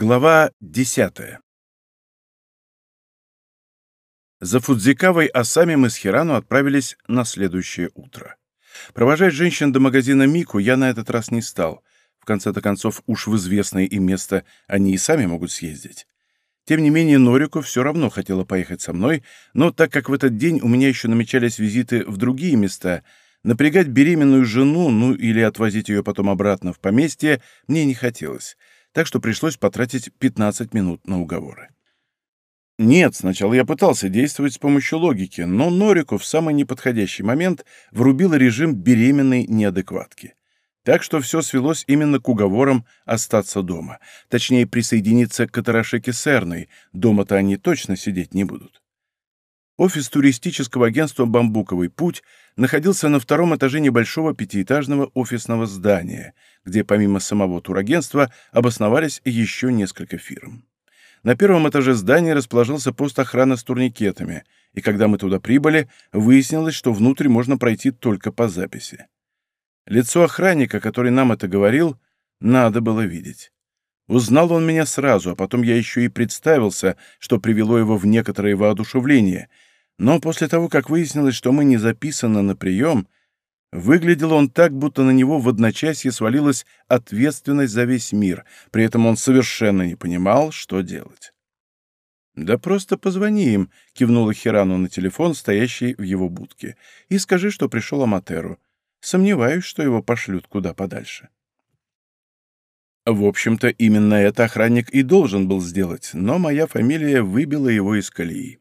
Глава десятая За Фудзикавой Асами мы с Хирану отправились на следующее утро. Провожать женщин до магазина Мику я на этот раз не стал. В конце-то концов, уж в известное им место они и сами могут съездить. Тем не менее, Норику все равно хотела поехать со мной, но так как в этот день у меня еще намечались визиты в другие места, напрягать беременную жену, ну или отвозить ее потом обратно в поместье, мне не хотелось, так что пришлось потратить 15 минут на уговоры. Нет, сначала я пытался действовать с помощью логики, но Норику в самый неподходящий момент врубила режим беременной неадекватки. Так что все свелось именно к уговорам остаться дома, точнее присоединиться к Катарашеке с Эрной, дома-то они точно сидеть не будут. Офис туристического агентства «Бамбуковый путь» находился на втором этаже небольшого пятиэтажного офисного здания, где помимо самого турагентства обосновались еще несколько фирм. На первом этаже здания расположился пост охраны с турникетами, и когда мы туда прибыли, выяснилось, что внутрь можно пройти только по записи. Лицо охранника, который нам это говорил, надо было видеть. Узнал он меня сразу, а потом я еще и представился, что привело его в некоторое воодушевление. Но после того, как выяснилось, что мы не записаны на прием, Выглядел он так, будто на него в одночасье свалилась ответственность за весь мир, при этом он совершенно не понимал, что делать. «Да просто позвони им», — кивнула Хирану на телефон, стоящий в его будке, «и скажи, что пришел Аматеру. Сомневаюсь, что его пошлют куда подальше». В общем-то, именно это охранник и должен был сделать, но моя фамилия выбила его из колеи.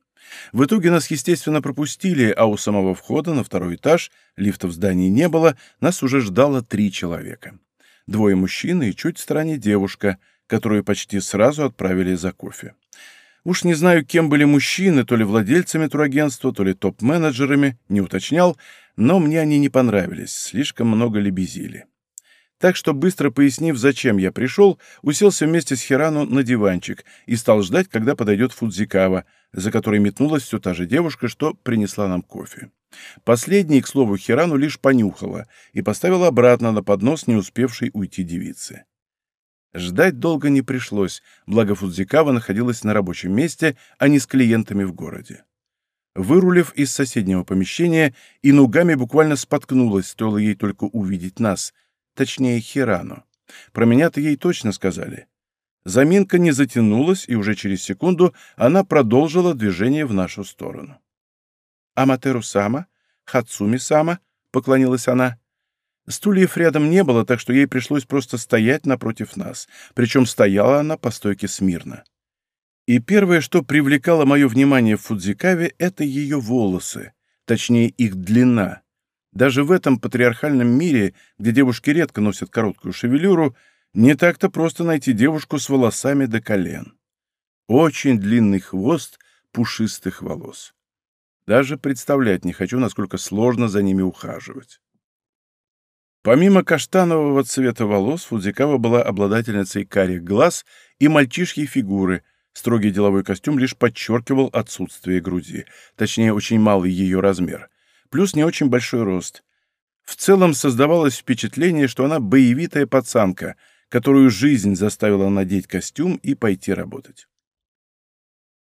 В итоге нас, естественно, пропустили, а у самого входа на второй этаж, лифта в здании не было, нас уже ждало три человека. Двое мужчин и чуть в стороне девушка, которую почти сразу отправили за кофе. Уж не знаю, кем были мужчины, то ли владельцами турагентства, то ли топ-менеджерами, не уточнял, но мне они не понравились, слишком много лебезили. Так что, быстро пояснив, зачем я пришел, уселся вместе с Хирану на диванчик и стал ждать, когда подойдет Фудзикава, за которой метнулась все та же девушка, что принесла нам кофе. Последний, к слову, Хирану лишь понюхала и поставила обратно на поднос не успевшей уйти девицы. Ждать долго не пришлось, благо Фудзикава находилась на рабочем месте, а не с клиентами в городе. Вырулив из соседнего помещения, и ногами буквально споткнулась, стоило ей только увидеть нас — точнее Хирану. Про меня-то ей точно сказали. Заминка не затянулась, и уже через секунду она продолжила движение в нашу сторону. «Аматеру-сама? Хацуми-сама?» — поклонилась она. Стульев рядом не было, так что ей пришлось просто стоять напротив нас, причем стояла она по стойке смирно. И первое, что привлекало мое внимание в Фудзикаве, это ее волосы, точнее их длина. Даже в этом патриархальном мире, где девушки редко носят короткую шевелюру, не так-то просто найти девушку с волосами до колен. Очень длинный хвост пушистых волос. Даже представлять не хочу, насколько сложно за ними ухаживать. Помимо каштанового цвета волос, Фудзикава была обладательницей карих глаз и мальчишьей фигуры. Строгий деловой костюм лишь подчеркивал отсутствие груди, точнее, очень малый ее размер — плюс не очень большой рост. В целом создавалось впечатление, что она боевитая пацанка, которую жизнь заставила надеть костюм и пойти работать.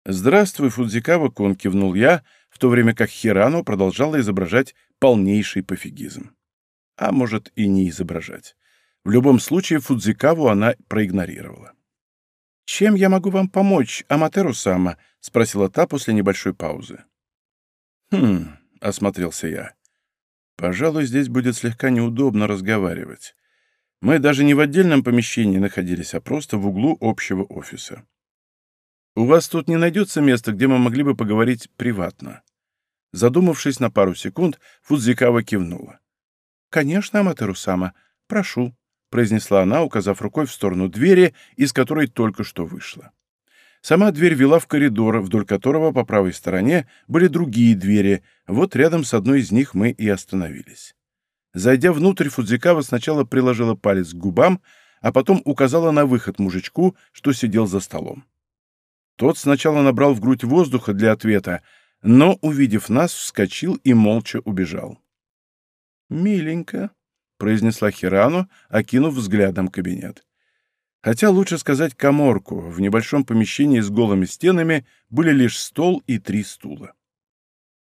«Здравствуй, Фудзикава-кун», — кивнул я, в то время как Хирану продолжала изображать полнейший пофигизм. А может, и не изображать. В любом случае, Фудзикаву она проигнорировала. «Чем я могу вам помочь, Аматеру-сама?» — спросила та после небольшой паузы. «Хм, — осмотрелся я. «Пожалуй, здесь будет слегка неудобно разговаривать. Мы даже не в отдельном помещении находились, а просто в углу общего офиса. У вас тут не найдется места, где мы могли бы поговорить приватно?» Задумавшись на пару секунд, Фудзикава кивнула. «Конечно, Аматеру-сама. Прошу», — произнесла она, указав рукой в сторону двери, из которой только что вышла. Сама дверь вела в коридор, вдоль которого по правой стороне были другие двери, вот рядом с одной из них мы и остановились. Зайдя внутрь, Фудзикава сначала приложила палец к губам, а потом указала на выход мужичку, что сидел за столом. Тот сначала набрал в грудь воздуха для ответа, но, увидев нас, вскочил и молча убежал. «Миленько», — произнесла Хирану, окинув взглядом кабинет. Хотя лучше сказать коморку. В небольшом помещении с голыми стенами были лишь стол и три стула.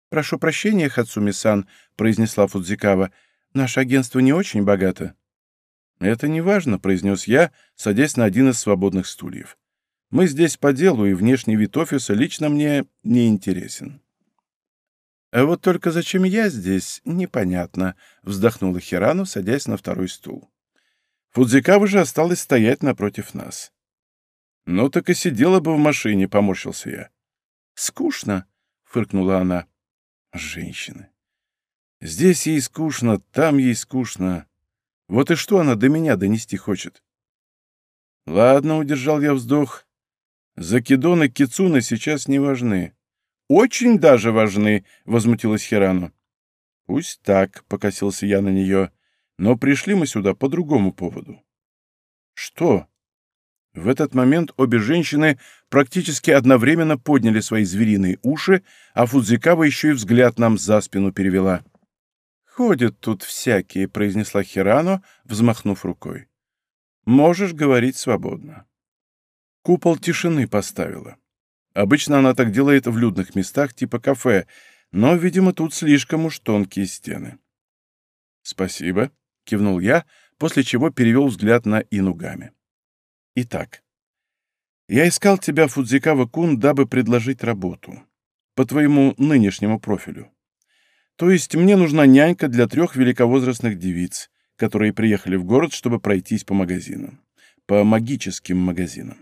«Прошу прощения, Хацуми-сан», — произнесла Фудзикава. «Наше агентство не очень богато». «Это не важно», — произнес я, садясь на один из свободных стульев. «Мы здесь по делу, и внешний вид офиса лично мне не интересен». «А вот только зачем я здесь, непонятно», — вздохнула Хирану, садясь на второй стул. Фудзикава же осталась стоять напротив нас. «Ну так и сидела бы в машине», — поморщился я. «Скучно», — фыркнула она. «Женщины. Здесь ей скучно, там ей скучно. Вот и что она до меня донести хочет?» «Ладно», — удержал я вздох. «Закидоны Кицуна сейчас не важны». «Очень даже важны», — возмутилась Хирану. «Пусть так», — покосился я на нее. Но пришли мы сюда по другому поводу. Что? В этот момент обе женщины практически одновременно подняли свои звериные уши, а Фудзикава еще и взгляд нам за спину перевела. «Ходят тут всякие», — произнесла Хирано, взмахнув рукой. «Можешь говорить свободно». Купол тишины поставила. Обычно она так делает в людных местах типа кафе, но, видимо, тут слишком уж тонкие стены. «Спасибо», — кивнул я, после чего перевел взгляд на Инугами. «Итак, я искал тебя, Фудзикава-кун, дабы предложить работу. По твоему нынешнему профилю. То есть мне нужна нянька для трех великовозрастных девиц, которые приехали в город, чтобы пройтись по магазинам. По магическим магазинам.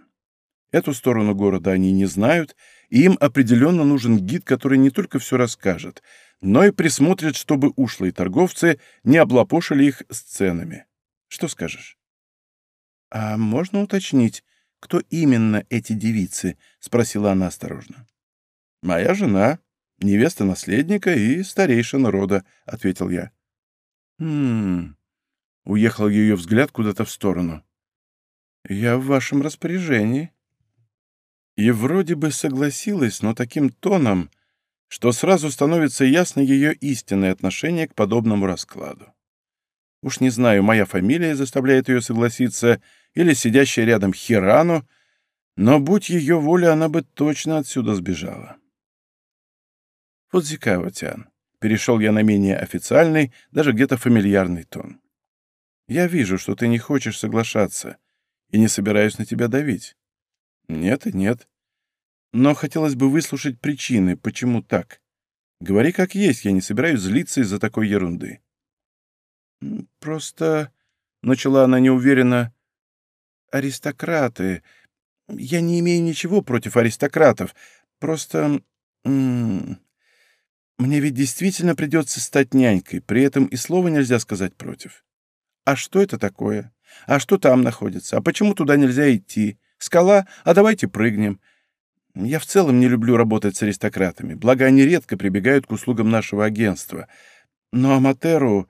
Эту сторону города они не знают, и им определенно нужен гид, который не только все расскажет, но и присмотрит, чтобы ушлые торговцы не облапошили их сценами. Что скажешь? — А можно уточнить, кто именно эти девицы? — спросила она осторожно. — Моя жена, невеста наследника и старейшина рода, — ответил я. — Хм... — уехал ее взгляд куда-то в сторону. — Я в вашем распоряжении. И вроде бы согласилась, но таким тоном, что сразу становится ясно ее истинное отношение к подобному раскладу. Уж не знаю, моя фамилия заставляет ее согласиться, или сидящая рядом Хирану, но будь ее воля, она бы точно отсюда сбежала. Фудзикава-тян. Перешел я на менее официальный, даже где-то фамильярный тон. Я вижу, что ты не хочешь соглашаться, и не собираюсь на тебя давить. Нет и нет. Но хотелось бы выслушать причины, почему так. Говори как есть, я не собираюсь злиться из-за такой ерунды. Просто, — начала она неуверенно, — аристократы. Я не имею ничего против аристократов. Просто... Мне ведь действительно придется стать нянькой, при этом и слова нельзя сказать против. А что это такое? А что там находится? А почему туда нельзя идти? Скала? А давайте прыгнем. Я в целом не люблю работать с аристократами, благо они редко прибегают к услугам нашего агентства. Но Аматеру...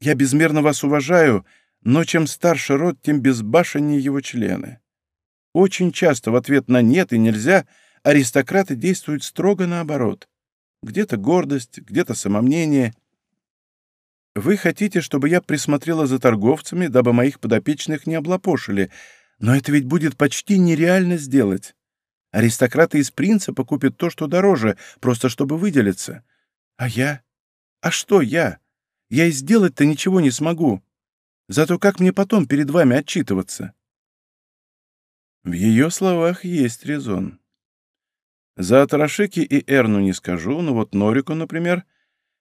Я безмерно вас уважаю, но чем старше род, тем безбашеннее его члены. Очень часто в ответ на «нет» и «нельзя» аристократы действуют строго наоборот. Где-то гордость, где-то самомнение. Вы хотите, чтобы я присмотрела за торговцами, дабы моих подопечных не облапошили, но это ведь будет почти нереально сделать. Аристократы из принципа купят то, что дороже, просто чтобы выделиться. А я? А что я? Я и сделать-то ничего не смогу. Зато как мне потом перед вами отчитываться? В ее словах есть резон. За Атарашики и Эрну не скажу, но вот Норику, например,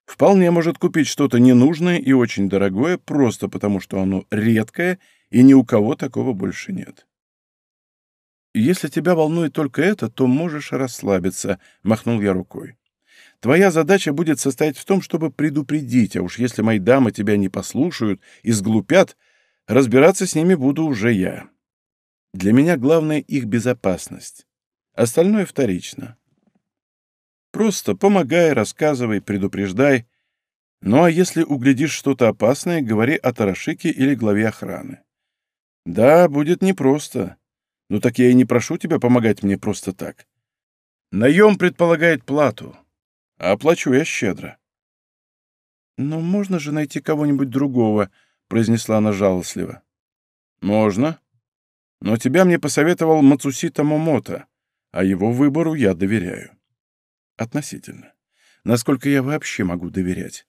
вполне может купить что-то ненужное и очень дорогое, просто потому что оно редкое, и ни у кого такого больше нет. «Если тебя волнует только это, то можешь расслабиться», — махнул я рукой. «Твоя задача будет состоять в том, чтобы предупредить, а уж если мои дамы тебя не послушают и сглупят, разбираться с ними буду уже я. Для меня главное их безопасность. Остальное вторично. Просто помогай, рассказывай, предупреждай. Ну а если углядишь что-то опасное, говори о Тарашике или главе охраны. Да, будет непросто. Ну так я и не прошу тебя помогать мне просто так. Наем предполагает плату, а оплачу я щедро. «Но можно же найти кого-нибудь другого», — произнесла она жалостливо. «Можно. Но тебя мне посоветовал Мацусита Момото, а его выбору я доверяю. Относительно. Насколько я вообще могу доверять?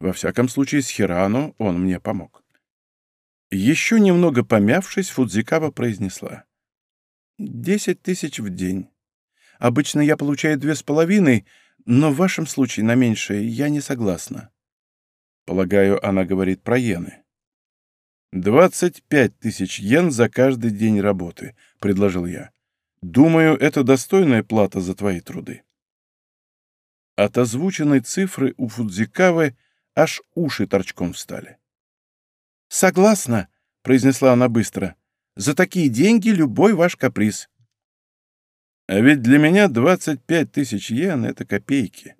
Во всяком случае, с Хирану он мне помог. Еще немного помявшись, Фудзикава произнесла. «Десять тысяч в день. Обычно я получаю две с половиной, но в вашем случае на меньшее я не согласна». Полагаю, она говорит про иены. «Двадцать пять тысяч йен за каждый день работы», — предложил я. «Думаю, это достойная плата за твои труды». От озвученной цифры у Фудзикавы аж уши торчком встали. «Согласна», — произнесла она быстро. «За такие деньги любой ваш каприз». А ведь для меня 25 тысяч йен — это копейки.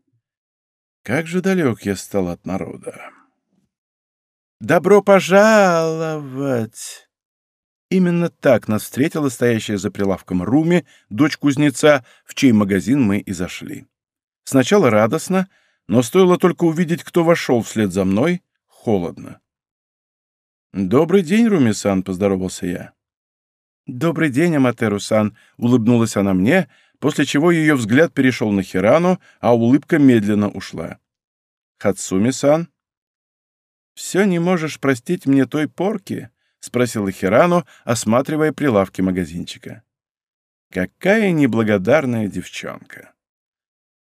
Как же далек я стал от народа. «Добро пожаловать!» Именно так нас встретила стоящая за прилавком Руми, дочь кузнеца, в чей магазин мы и зашли. Сначала радостно, но стоило только увидеть, кто вошел вслед за мной, холодно. «Добрый день, Руми-сан», — поздоровался я. «Добрый день, Аматеру-сан», — улыбнулась она мне, после чего ее взгляд перешел на Хирану, а улыбка медленно ушла. «Хацуми-сан?» «Все не можешь простить мне той порки?» — спросила Хирану, осматривая прилавки магазинчика. «Какая неблагодарная девчонка!»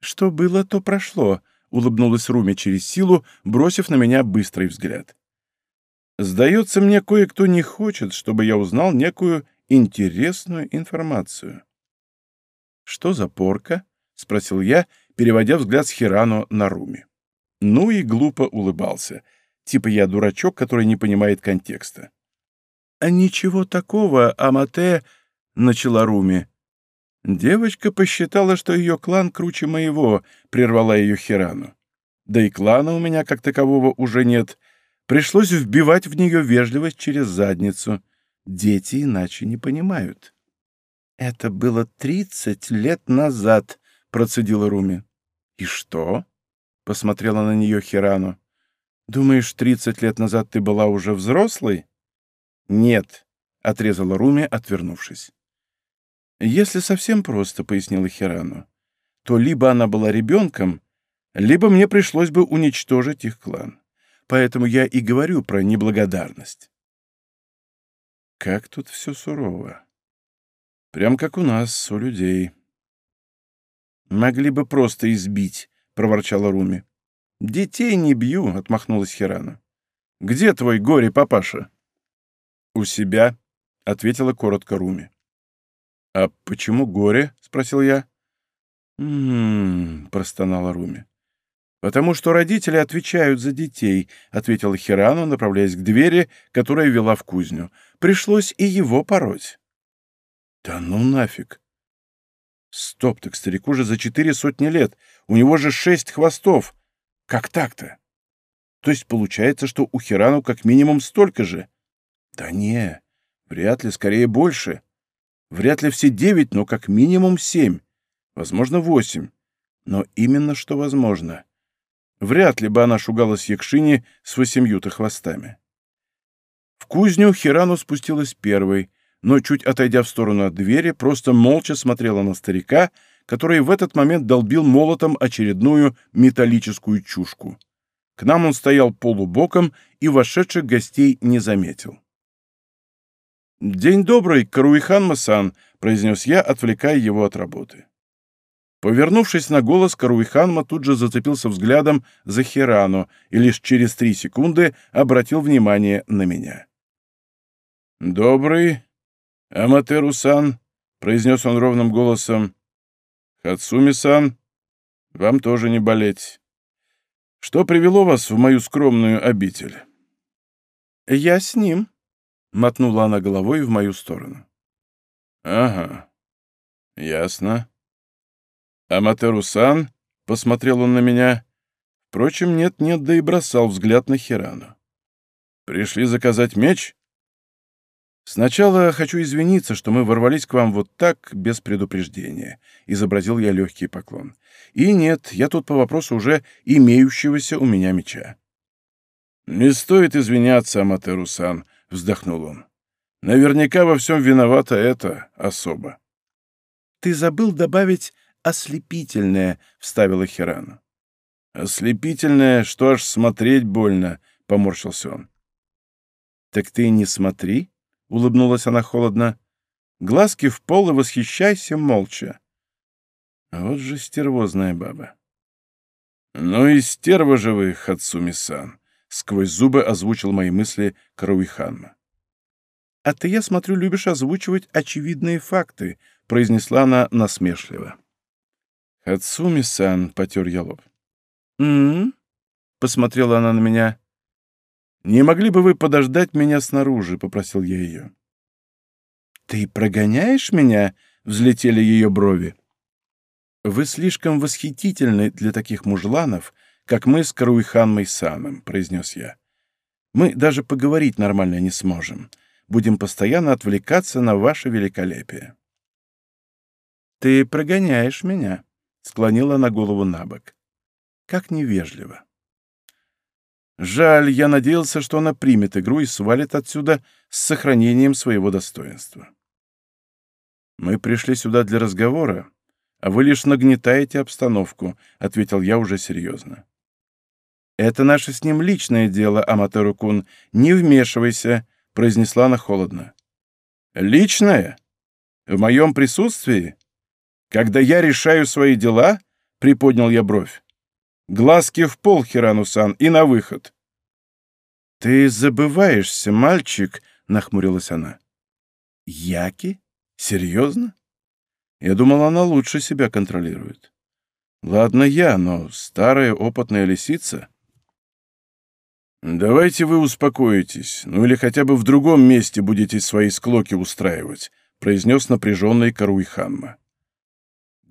«Что было, то прошло», — улыбнулась Руми через силу, бросив на меня быстрый взгляд. «Сдается мне, кое-кто не хочет, чтобы я узнал некую интересную информацию». «Что за порка?» — спросил я, переводя взгляд с Хирану на Руми. Ну и глупо улыбался. Типа я дурачок, который не понимает контекста. «А ничего такого, Амате...» — начала Руми. Девочка посчитала, что ее клан круче моего, прервала ее Хирану. Да и клана у меня как такового уже нет. Пришлось вбивать в нее вежливость через задницу. Дети иначе не понимают. «Это было тридцать лет назад», — процедила Руми. «И что?» — посмотрела на нее Хирану. «Думаешь, тридцать лет назад ты была уже взрослой?» «Нет», — отрезала Руми, отвернувшись. «Если совсем просто», — пояснила Хирану, — «то либо она была ребенком, либо мне пришлось бы уничтожить их клан. Поэтому я и говорю про неблагодарность». Как тут все сурово. Прям как у нас, у людей. «Могли бы просто избить», — проворчала Руми. «Детей не бью», — отмахнулась Хирана. «Где твой горе-папаша?» «У себя», — ответила коротко Руми. «А почему горе?» — спросил я. «М-м-м», простонала Руми. «Потому что родители отвечают за детей», — ответила Хирану, направляясь к двери, которая вела в кузню. «Пришлось и его пороть». «Да ну нафиг!» «Стоп, так старику же за четыре сотни лет. У него же шесть хвостов. Как так-то?» «То есть получается, что у Хирану как минимум столько же?» «Да не, вряд ли, скорее больше». Вряд ли все девять, но как минимум семь. Возможно, восемь. Но именно что возможно. Вряд ли бы она шугалась Якшине с восемью-то хвостами. В кузню Хирану спустилась первой, но, чуть отойдя в сторону от двери, просто молча смотрела на старика, который в этот момент долбил молотом очередную металлическую чушку. К нам он стоял полубоком и вошедших гостей не заметил. «День добрый, Каруихан-масан», — произнес я, отвлекая его от работы. Повернувшись на голос, Каруиханма тут же зацепился взглядом за Хирану и лишь через три секунды обратил внимание на меня. «Добрый, Аматеру-сан», — произнес он ровным голосом. «Хацуми-сан, вам тоже не болеть. Что привело вас в мою скромную обитель?» «Я с ним», — мотнула она головой в мою сторону. «Ага, ясно. Аматеру-сан?» — посмотрел он на меня. Впрочем, нет-нет, да и бросал взгляд на Хирану. «Пришли заказать меч?» «Сначала хочу извиниться, что мы ворвались к вам вот так, без предупреждения», — изобразил я легкий поклон. «И нет, я тут по вопросу уже имеющегося у меня меча». «Не стоит извиняться, Аматеру-сан», — вздохнул он. Наверняка во всем виновата эта особа. «Ты забыл добавить «ослепительное», — вставила Хирану. «Ослепительное, что аж смотреть больно», — поморщился он. «Так ты не смотри», — улыбнулась она холодно. «Глазки в пол и восхищайся молча». Вот же стервозная баба. «Ну и стерва же вы, Хацуми-сан», — сквозь зубы озвучил мои мысли Каруиханна. «А ты, я смотрю, любишь озвучивать очевидные факты», — произнесла она насмешливо. «Хацуми-сан», — потер я лоб. «М-м-м», посмотрела она на меня. «Не могли бы вы подождать меня снаружи?» — попросил я ее. «Ты прогоняешь меня?» — взлетели ее брови. «Вы слишком восхитительны для таких мужланов, как мы с Каруиханмой Саном», — произнес я. «Мы даже поговорить нормально не сможем будем постоянно отвлекаться на ваше великолепие». «Ты прогоняешь меня», — склонила на голову на бок. «Как невежливо». Жаль, я надеялся, что она примет игру и свалит отсюда с сохранением своего достоинства. «Мы пришли сюда для разговора, а вы лишь нагнетаете обстановку», — ответил я уже серьезно. «Это наше с ним личное дело, Аматеру-кун. Не вмешивайся», — произнесла она холодно. «Личное? В моем присутствии? Когда я решаю свои дела?» — приподнял я бровь. «Глазки в пол, Хирану-сан, и на выход». «Ты забываешься, мальчик», — нахмурилась она. «Яки? Серьезно?» Я думал, она лучше себя контролирует. Ладно я, но старая опытная лисица... «Давайте вы успокоитесь, ну или хотя бы в другом месте будете свои склоки устраивать», произнес напряженный Каруй Ханма.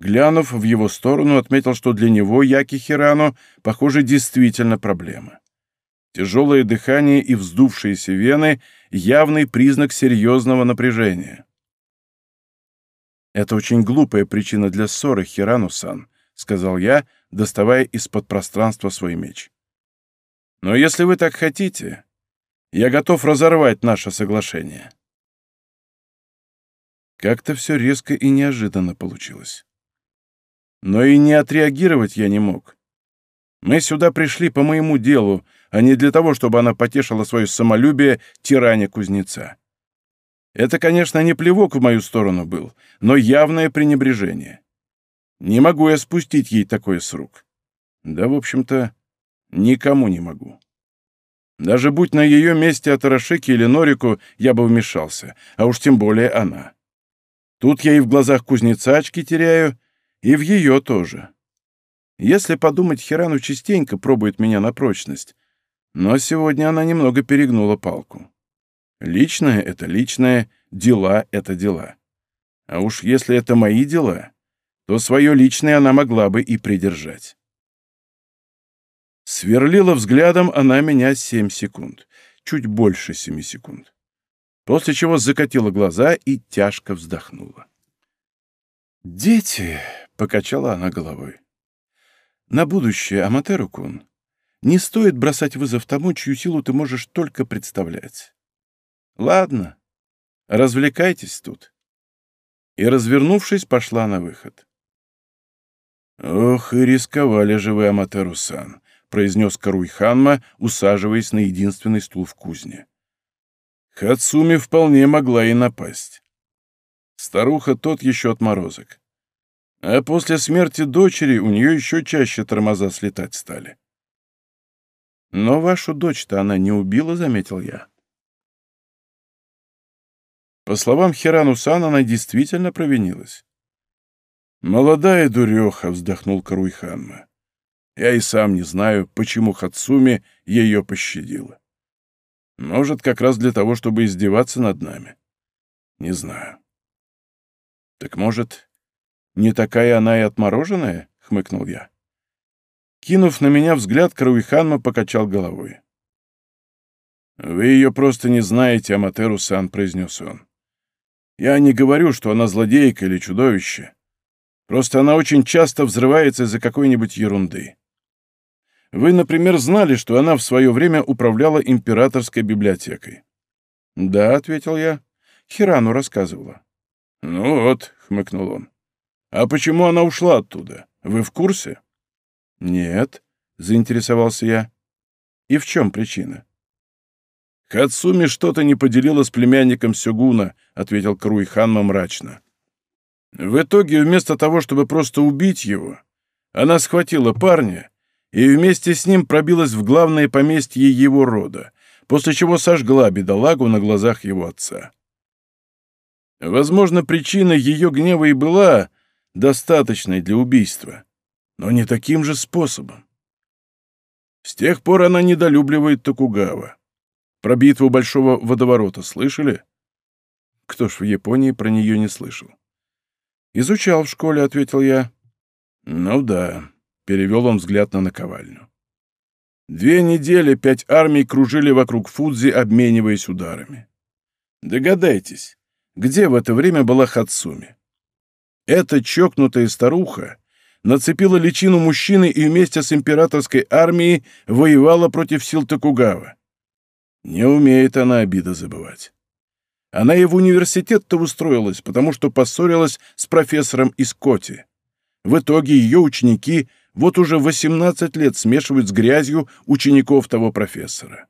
Глянув в его сторону, отметил, что для него Яки Хирану, похоже, действительно проблема. Тяжелое дыхание и вздувшиеся вены — явный признак серьезного напряжения. «Это очень глупая причина для ссоры, Хирану-сан», — сказал я, доставая из-под пространства свой меч. Но если вы так хотите, я готов разорвать наше соглашение. Как-то все резко и неожиданно получилось. Но и не отреагировать я не мог. Мы сюда пришли по моему делу, а не для того, чтобы она потешила свое самолюбие тиране кузнеца. Это, конечно, не плевок в мою сторону был, но явное пренебрежение. Не могу я спустить ей такое с рук. Да, в общем-то, Никому не могу. Даже будь на ее месте Атарашеки или Норику, я бы вмешался, а уж тем более она. Тут я и в глазах кузнеца очки теряю, и в ее тоже. Если подумать, Хирану частенько пробует меня на прочность, но сегодня она немного перегнула палку. Личное — это личное, дела — это дела. А уж если это мои дела, то свое личное она могла бы и придержать. Сверлила взглядом она меня семь секунд, чуть больше семи секунд. После чего закатила глаза и тяжко вздохнула. «Дети!» — покачала она головой. «На будущее, Аматеру-кун, не стоит бросать вызов тому, чью силу ты можешь только представлять. Ладно, развлекайтесь тут». И, развернувшись, пошла на выход. «Ох, и рисковали же вы, Аматеру-сан!» произнес Каруйханма, усаживаясь на единственный стул в кузне. Хацуми вполне могла и напасть. Старуха тот еще отморозок. А после смерти дочери у нее еще чаще тормоза слетать стали. «Но вашу дочь-то она не убила», — заметил я. По словам Хирану Сан, она действительно провинилась. «Молодая дуреха», — вздохнул Каруйханма. Я и сам не знаю, почему Хацуми ее пощадила. Может, как раз для того, чтобы издеваться над нами. Не знаю. Так может, не такая она и отмороженная? — хмыкнул я. Кинув на меня взгляд, Каруиханма покачал головой. «Вы ее просто не знаете, Аматеру-сан», — произнес он. «Я не говорю, что она злодейка или чудовище. Просто она очень часто взрывается из-за какой-нибудь ерунды. Вы, например, знали, что она в свое время управляла императорской библиотекой?» «Да», — ответил я. Хирану рассказывала. «Ну вот», — хмыкнул он. «А почему она ушла оттуда? Вы в курсе?» «Нет», — заинтересовался я. «И в чем причина?» «Хацуми что-то не поделила с племянником Сёгуна», — ответил Круиханма мрачно. В итоге, вместо того, чтобы просто убить его, она схватила парня и вместе с ним пробилась в главное поместье его рода, после чего сожгла бедолагу на глазах его отца. Возможно, причина ее гнева и была достаточной для убийства, но не таким же способом. С тех пор она недолюбливает Токугава. Про битву Большого водоворота слышали? Кто ж в Японии про нее не слышал? «Изучал в школе», — ответил я. «Ну да», — перевел он взгляд на наковальню. Две недели пять армий кружили вокруг Фудзи, обмениваясь ударами. Догадайтесь, где в это время была Хацуми? Эта чокнутая старуха нацепила личину мужчины и вместе с императорской армией воевала против сил Токугава. Не умеет она обида забывать. Она и в университет-то устроилась, потому что поссорилась с профессором из Коти. В итоге ее ученики вот уже 18 лет смешивают с грязью учеников того профессора.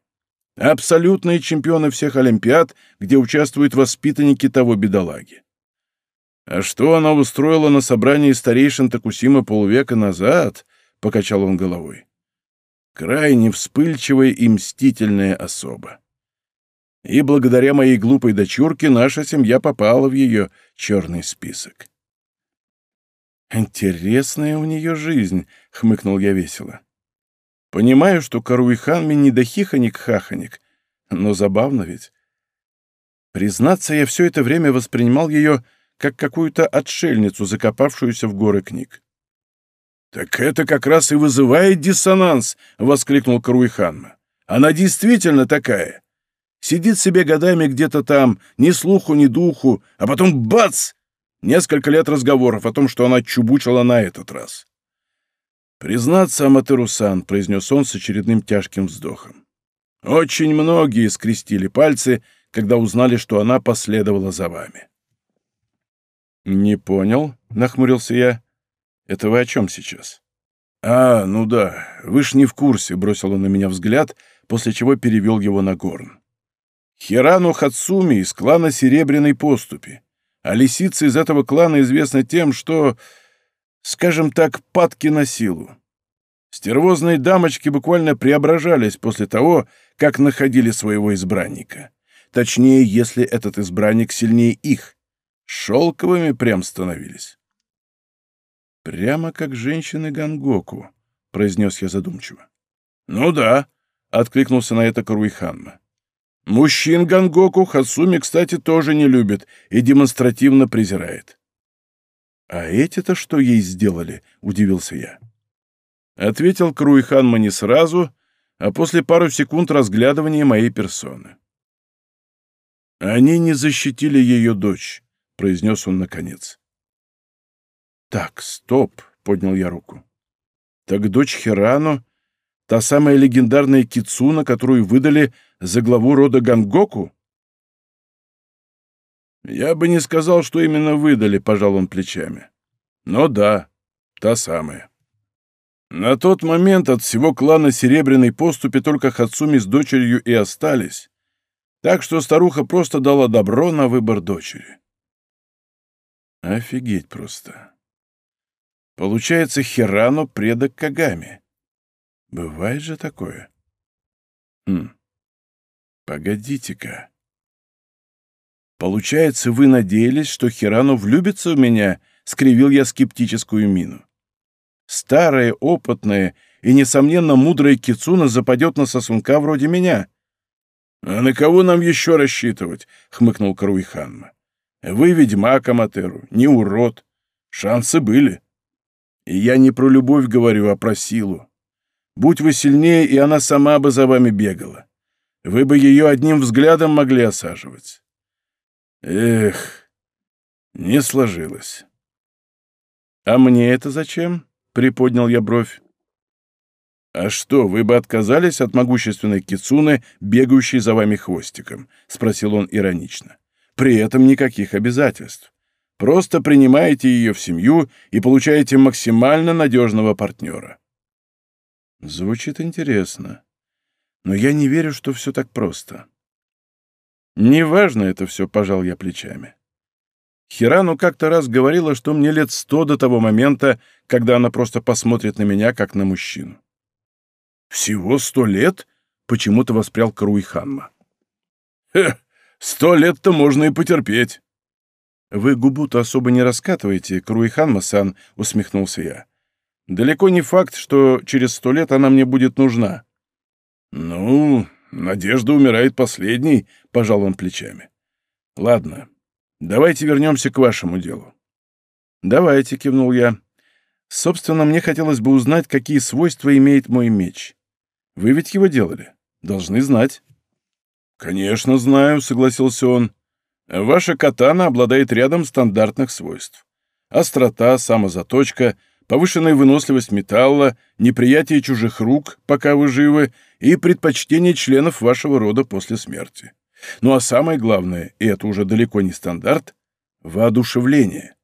Абсолютные чемпионы всех олимпиад, где участвуют воспитанники того бедолаги. А что она устроила на собрании старейшин Такусима полвека назад, — покачал он головой крайне вспыльчивая и мстительная особа. И благодаря моей глупой дочурке наша семья попала в ее черный список. «Интересная у нее жизнь», — хмыкнул я весело. «Понимаю, что Каруиханми не дохиханик-хаханик, но забавно ведь. Признаться, я все это время воспринимал ее как какую-то отшельницу, закопавшуюся в горы книг. «Так это как раз и вызывает диссонанс!» — воскликнул Каруиханма. «Она действительно такая. Сидит себе годами где-то там, ни слуху, ни духу, а потом бац! Несколько лет разговоров о том, что она чубучила на этот раз». «Признаться, Аматеру-сан», — произнес он с очередным тяжким вздохом. «Очень многие скрестили пальцы, когда узнали, что она последовала за вами». «Не понял», — нахмурился я. Это вы о чем сейчас?» «А, ну да, вы ж не в курсе», — бросил он на меня взгляд, после чего перевел его на горн. «Хирану Хацуми из клана Серебряной Поступи, а лисицы из этого клана известны тем, что, скажем так, падки на силу. Стервозные дамочки буквально преображались после того, как находили своего избранника. Точнее, если этот избранник сильнее их. Шелковыми прям становились. «Прямо как женщины Гангоку», — произнес я задумчиво. «Ну да», — откликнулся на это Каруиханма. «Мужчин Гангоку Хасуми, кстати, тоже не любит и демонстративно презирает». «А эти-то что ей сделали?» — удивился я. Ответил Каруиханма не сразу, а после пару секунд разглядывания моей персоны. «Они не защитили ее дочь», — произнес он наконец. «Так, стоп!» — поднял я руку. «Так дочь Хирану — та самая легендарная Кицуна, которую выдали за главу рода Гангоку?» «Я бы не сказал, что именно выдали», — пожал он плечами. «Но да, та самая». На тот момент от всего клана Серебряной Поступи только Хацуми с дочерью и остались, так что старуха просто дала добро на выбор дочери. Офигеть просто. Получается, Хирану предок Кагами. Бывает же такое. Хм. Погодите-ка. Получается, вы надеялись, что Хирану влюбится в меня? Скривил я скептическую мину. Старая, опытная и, несомненно, мудрая Кицуна западет на сосунка вроде меня. «А на кого нам еще рассчитывать?» — хмыкнул Каруиханма. «Вы ведьмак, Аматеру, не урод. Шансы были». И я не про любовь говорю, а про силу. Будь вы сильнее, и она сама бы за вами бегала. Вы бы ее одним взглядом могли осаживать. Эх, не сложилось. «А мне это зачем?» — приподнял я бровь. «А что, вы бы отказались от могущественной кицуны, бегающей за вами хвостиком?» — спросил он иронично. При этом никаких обязательств. Просто принимаете ее в семью и получаете максимально надежного партнера. Звучит интересно. Но я не верю, что все так просто. Неважно это все, пожал я плечами. Хирану как-то раз говорила, что мне лет сто до того момента, когда она просто посмотрит на меня, как на мужчину. «Всего сто лет?» — почему-то воспрял Каруиханма. «Хе, сто лет-то можно и потерпеть». «Вы губу-то особо не раскатываете, Каруиханма-сан», — усмехнулся я. «Далеко не факт, что через сто лет она мне будет нужна». «Ну, надежда умирает последней», — пожал он плечами. «Ладно, давайте вернемся к вашему делу». «Давайте», — кивнул я. «Собственно, мне хотелось бы узнать, какие свойства имеет мой меч. Вы ведь его делали. Должны знать». «Конечно знаю», — согласился он. «Ваша катана обладает рядом стандартных свойств. Острота, самозаточка, повышенная выносливость металла, неприятие чужих рук, пока вы живы, и предпочтение членов вашего рода после смерти. Ну а самое главное, и это уже далеко не стандарт, воодушевление.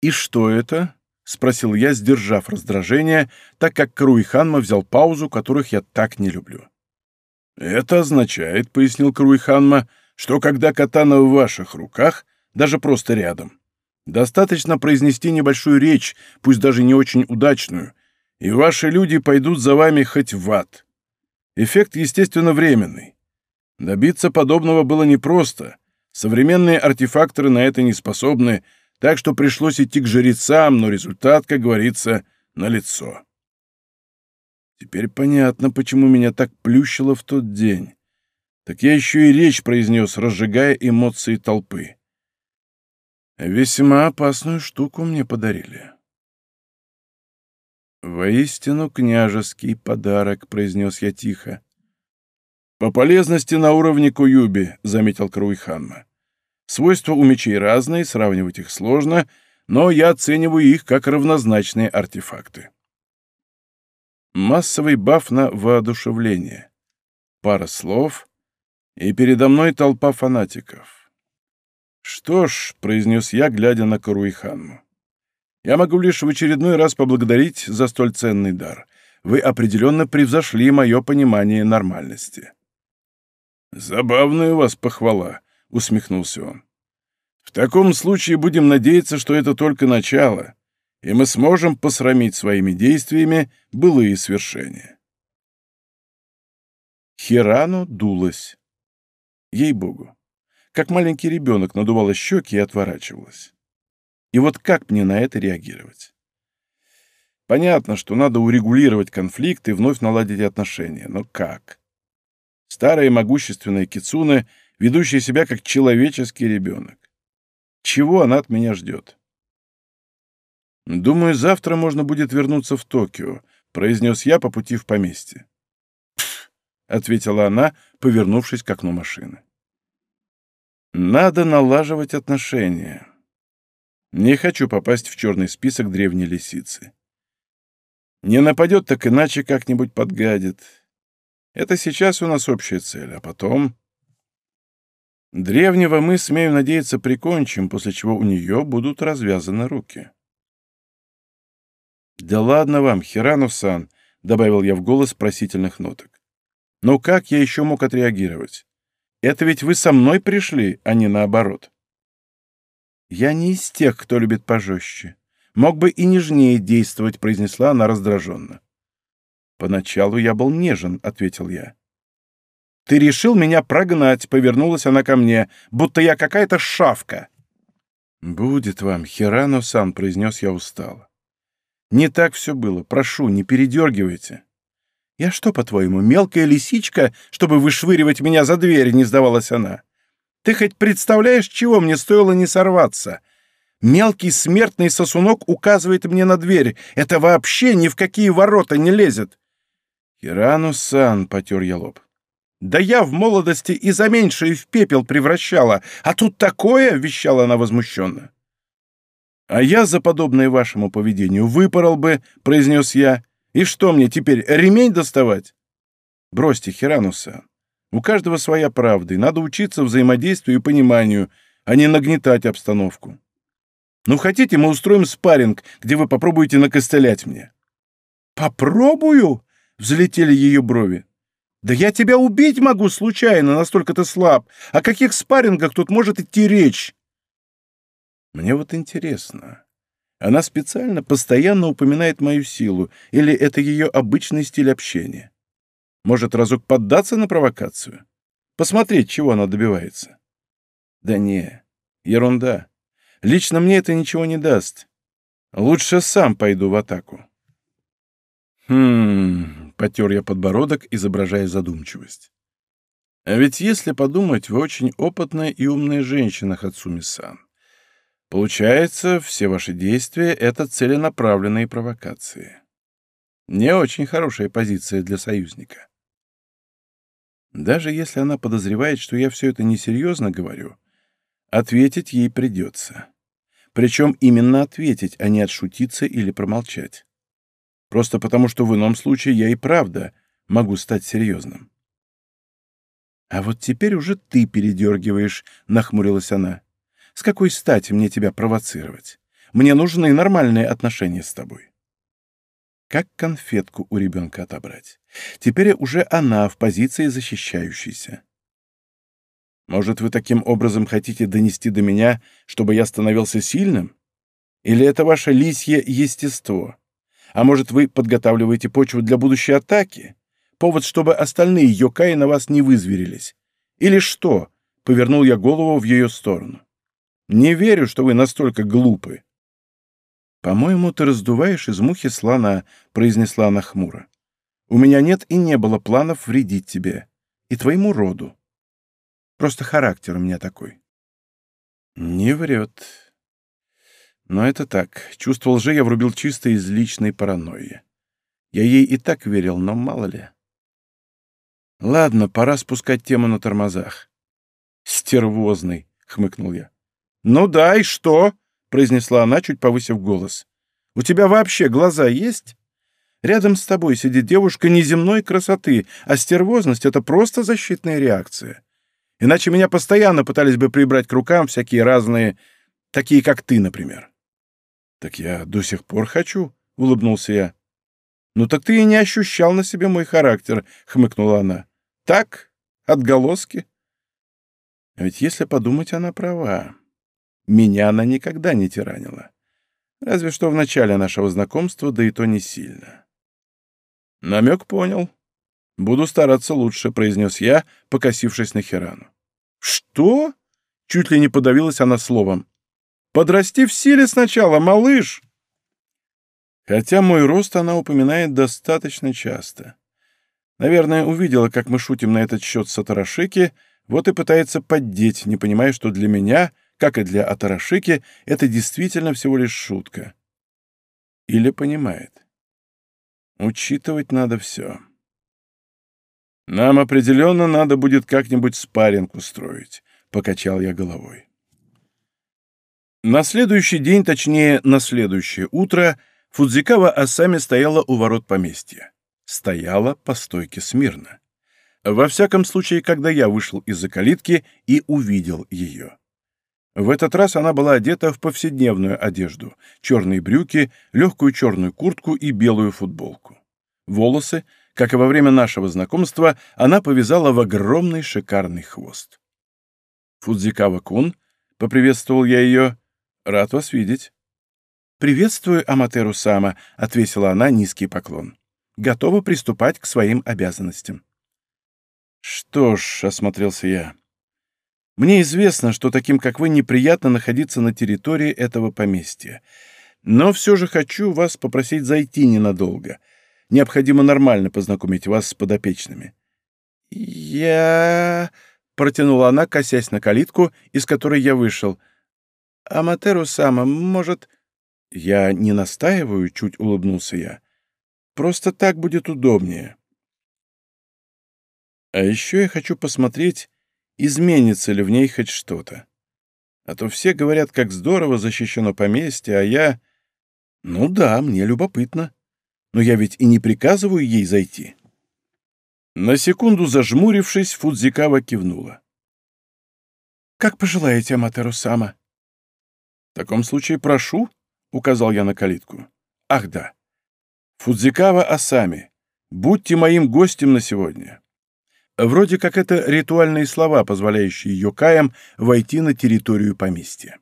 «И что это?» — спросил я, сдержав раздражение, так как Каруиханма взял паузу, которых я так не люблю. «Это означает, — пояснил Каруиханма, — что когда катана в ваших руках, даже просто рядом, достаточно произнести небольшую речь, пусть даже не очень удачную, и ваши люди пойдут за вами хоть в ад. Эффект, естественно, временный. Добиться подобного было непросто. Современные артефакторы на это не способны, так что пришлось идти к жрецам, но результат, как говорится, налицо. Теперь понятно, почему меня так плющило в тот день. Так я еще и речь произнес, разжигая эмоции толпы. Весьма опасную штуку мне подарили. «Воистину княжеский подарок», — произнес я тихо. «По полезности на уровне Куюби», — заметил Круиханма. «Свойства у мечей разные, сравнивать их сложно, но я оцениваю их как равнозначные артефакты». Массовый баф на воодушевление. Пара слов, и передо мной толпа фанатиков. «Что ж», — произнес я, глядя на Каруиханму, я могу лишь в очередной раз поблагодарить за столь ценный дар. Вы определенно превзошли мое понимание нормальности». «Забавная у вас похвала», — усмехнулся он. «В таком случае будем надеяться, что это только начало, и мы сможем посрамить своими действиями былые свершения». Хирану дулась. Ей-богу. Как маленький ребенок надувала щеки и отворачивалась. И вот как мне на это реагировать? Понятно, что надо урегулировать конфликт и вновь наладить отношения, но как? Старая могущественная Кицуна, ведущая себя как человеческий ребенок. Чего она от меня ждет? «Думаю, завтра можно будет вернуться в Токио», — произнес я по пути в поместье. «Пф», — ответила она, повернувшись к окну машины. «Надо налаживать отношения». Не хочу попасть в черный список древней лисицы. Не нападет, так иначе как-нибудь подгадит. Это сейчас у нас общая цель, а потом... Древнего мы, смею надеяться, прикончим, после чего у нее будут развязаны руки. «Да ладно вам, Хиранов-сан», — добавил я в голос просительных ноток. «Но как я еще мог отреагировать? Это ведь вы со мной пришли, а не наоборот». «Я не из тех, кто любит пожестче. Мог бы и нежнее действовать», — произнесла она раздраженно. «Поначалу я был нежен», — ответил я. «Ты решил меня прогнать», — повернулась она ко мне, будто я какая-то шавка. «Будет вам, Хирано-сан», — произнес я устало. «Не так все было. Прошу, не передергивайте». «Я что, по-твоему, мелкая лисичка, чтобы вышвыривать меня за дверь?» — не сдавалась она. Ты хоть представляешь, чего мне стоило не сорваться? Мелкий смертный сосунок указывает мне на дверь. Это вообще ни в какие ворота не лезет. Хирану-сан, — потер я лоб. Да я в молодости и за меньшее в пепел превращала, а тут такое, — вещала она возмущенно. А я за подобное вашему поведению выпорол бы, — произнес я. И что мне теперь, ремень доставать? Бросьте, Хирану-сан. У каждого своя правда, и надо учиться взаимодействию и пониманию, а не нагнетать обстановку. Ну, хотите, мы устроим спарринг, где вы попробуете накостылять мне». «Попробую?» — взлетели ее брови. «Да я тебя убить могу случайно, настолько ты слаб. О каких спаррингах тут может идти речь?» Мне вот интересно, она специально постоянно упоминает мою силу, или это ее обычный стиль общения? Может, разок поддаться на провокацию? Посмотреть, чего она добивается? Да не, ерунда. Лично мне это ничего не даст. Лучше сам пойду в атаку. Хм, потер я подбородок, изображая задумчивость. А ведь если подумать, вы очень опытная и умная женщина, Хацуми-сан. Получается, все ваши действия — это целенаправленные провокации. Не очень хорошая позиция для союзника. Даже если она подозревает, что я все это несерьезно говорю, ответить ей придется. Причем именно ответить, а не отшутиться или промолчать. Просто потому, что в ином случае я и правда могу стать серьезным. «А вот теперь уже ты передергиваешь», — нахмурилась она. «С какой стати мне тебя провоцировать? Мне нужны нормальные отношения с тобой». Как конфетку у ребенка отобрать? Теперь уже она в позиции защищающейся. Может, вы таким образом хотите донести до меня, чтобы я становился сильным? Или это ваше лисье естество? А может, вы подготавливаете почву для будущей атаки? Повод, чтобы остальные йокаи на вас не вызверились? Или что?» — повернул я голову в ее сторону. «Не верю, что вы настолько глупы». «По-моему, ты раздуваешь из мухи слона», — произнесла она хмуро. «У меня нет и не было планов вредить тебе и твоему роду. Просто характер у меня такой». «Не врет. Но это так. Чувство лжи я врубил чисто из личной паранойи. Я ей и так верил, но мало ли. Ладно, пора спускать тему на тормозах. «Стервозный», — хмыкнул я. «Ну да, и что?» — произнесла она, чуть повысив голос. «У тебя вообще глаза есть? Рядом с тобой сидит девушка неземной красоты, а стервозность — это просто защитная реакция. Иначе меня постоянно пытались бы прибрать к рукам всякие разные, такие как ты, например». «Так я до сих пор хочу», — улыбнулся я. «Ну так ты и не ощущал на себе мой характер», — хмыкнула она. «Так, отголоски». А ведь если подумать, она права. Меня она никогда не тиранила. Разве что в начале нашего знакомства, да и то не сильно. Намек понял. Буду стараться лучше, произнес я, покосившись на Хирану. Что? Чуть ли не подавилась она словом. Подрасти в силе сначала, малыш. Хотя мой рост она упоминает достаточно часто. Наверное, увидела, как мы шутим на этот счет с Атарашики, вот и пытается поддеть, не понимая, что для меня как и для Атарашики, это действительно всего лишь шутка. Или понимает. Учитывать надо все. Нам определенно надо будет как-нибудь спарринг устроить, — покачал я головой. На следующий день, точнее, на следующее утро, Фудзикава Асами стояла у ворот поместья. Стояла по стойке смирно. Во всяком случае, когда я вышел из-за калитки и увидел ее. В этот раз она была одета в повседневную одежду, черные брюки, легкую черную куртку и белую футболку. Волосы, как и во время нашего знакомства, она повязала в огромный шикарный хвост. «Фудзикава-кун», — поприветствовал я ее, — «рад вас видеть». «Приветствую, Аматеру-сама», — отвесила она низкий поклон. «Готова приступать к своим обязанностям». «Что ж», — осмотрелся я, мне известно, что таким, как вы, неприятно находиться на территории этого поместья. Но все же хочу вас попросить зайти ненадолго. Необходимо нормально познакомить вас с подопечными». «Я...» — протянула она, косясь на калитку, из которой я вышел. «Аматеру Сама, может...» «Я не настаиваю», — чуть улыбнулся я. «Просто так будет удобнее». «А еще я хочу посмотреть, изменится ли в ней хоть что-то. А то все говорят, как здорово защищено поместье, а я... Ну да, мне любопытно. Но я ведь и не приказываю ей зайти. На секунду зажмурившись, Фудзикава кивнула. «Как пожелаете, Аматеру-сама». «В таком случае прошу», — указал я на калитку. «Ах да. Фудзикава Асами, будьте моим гостем на сегодня». Вроде как это ритуальные слова, позволяющие йокаям войти на территорию поместья.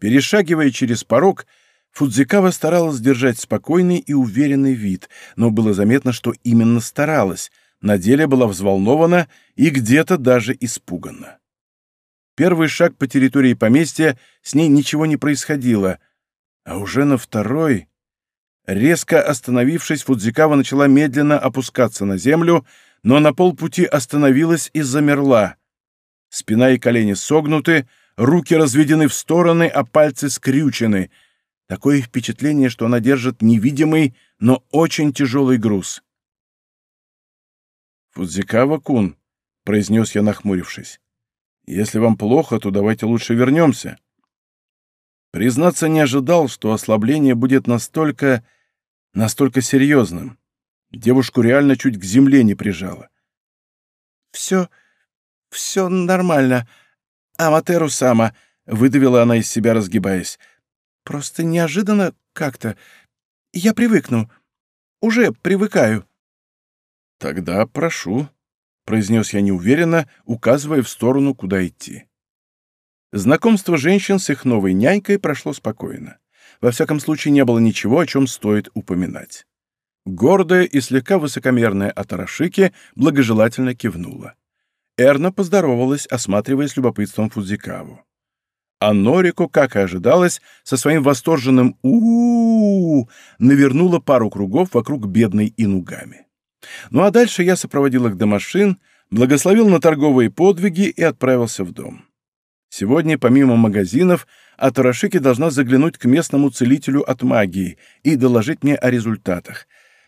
Перешагивая через порог, Фудзикава старалась держать спокойный и уверенный вид, но было заметно, что именно старалась, на деле была взволнована и где-то даже испугана. Первый шаг по территории поместья, с ней ничего не происходило, а уже на второй... Резко остановившись, Фудзикава начала медленно опускаться на землю, но на полпути остановилась и замерла. Спина и колени согнуты, руки разведены в стороны, а пальцы скрючены. Такое впечатление, что она держит невидимый, но очень тяжелый груз. «Фудзикава-кун», — произнес я, нахмурившись, — «если вам плохо, то давайте лучше вернемся». Признаться, не ожидал, что ослабление будет настолько... настолько серьезным. Девушку реально чуть к земле не прижало. «Все... все нормально. Аматеру сама», — выдавила она из себя, разгибаясь. «Просто неожиданно как-то. Я привыкну. Уже привыкаю». «Тогда прошу», — произнес я неуверенно, указывая в сторону, куда идти. Знакомство женщин с их новой нянькой прошло спокойно. Во всяком случае, не было ничего, о чем стоит упоминать. Гордая и слегка высокомерная Атарашики благожелательно кивнула. Эрна поздоровалась, осматривая с любопытством Фудзикаву. А Норико, как и ожидалось, со своим восторженным -у, -у, -у навернула пару кругов вокруг бедной Инугами. Ну а дальше я сопроводил их до машин, благословил на торговые подвиги и отправился в дом. Сегодня, помимо магазинов, Атарашики должна заглянуть к местному целителю от магии и доложить мне о результатах.